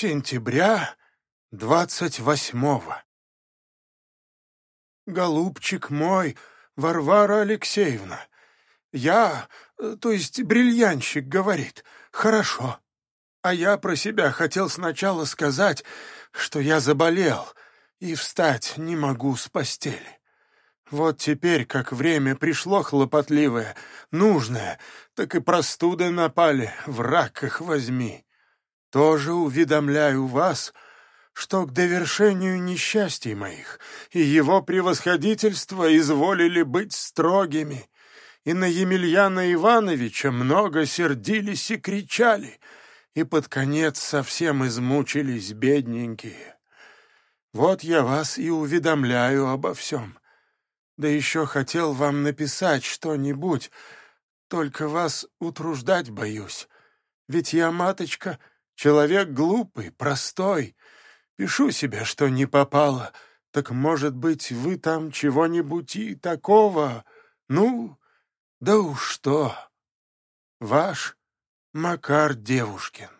сентября двадцать восьмого. Голубчик мой, Варвара Алексеевна, я, то есть бриллианщик, говорит, хорошо. А я про себя хотел сначала сказать, что я заболел и встать не могу с постели. Вот теперь, как время пришло хлопотливое, нужное, так и простуды напали, враг их возьми. Тоже уведомляю вас, что к довершению несчастий моих и его превосходительство изволили быть строгими, и на Емельяна Ивановича много сердились и кричали, и под конец совсем измучились бедненькие. Вот я вас и уведомляю обо всем. Да еще хотел вам написать что-нибудь, только вас утруждать боюсь. Ведь я, маточка, человек глупый, простой. Пишу себе, что не попало. Так, может быть, вы там чего-нибудь и такого... Ну, да уж что. Ваш Макар Девушкин.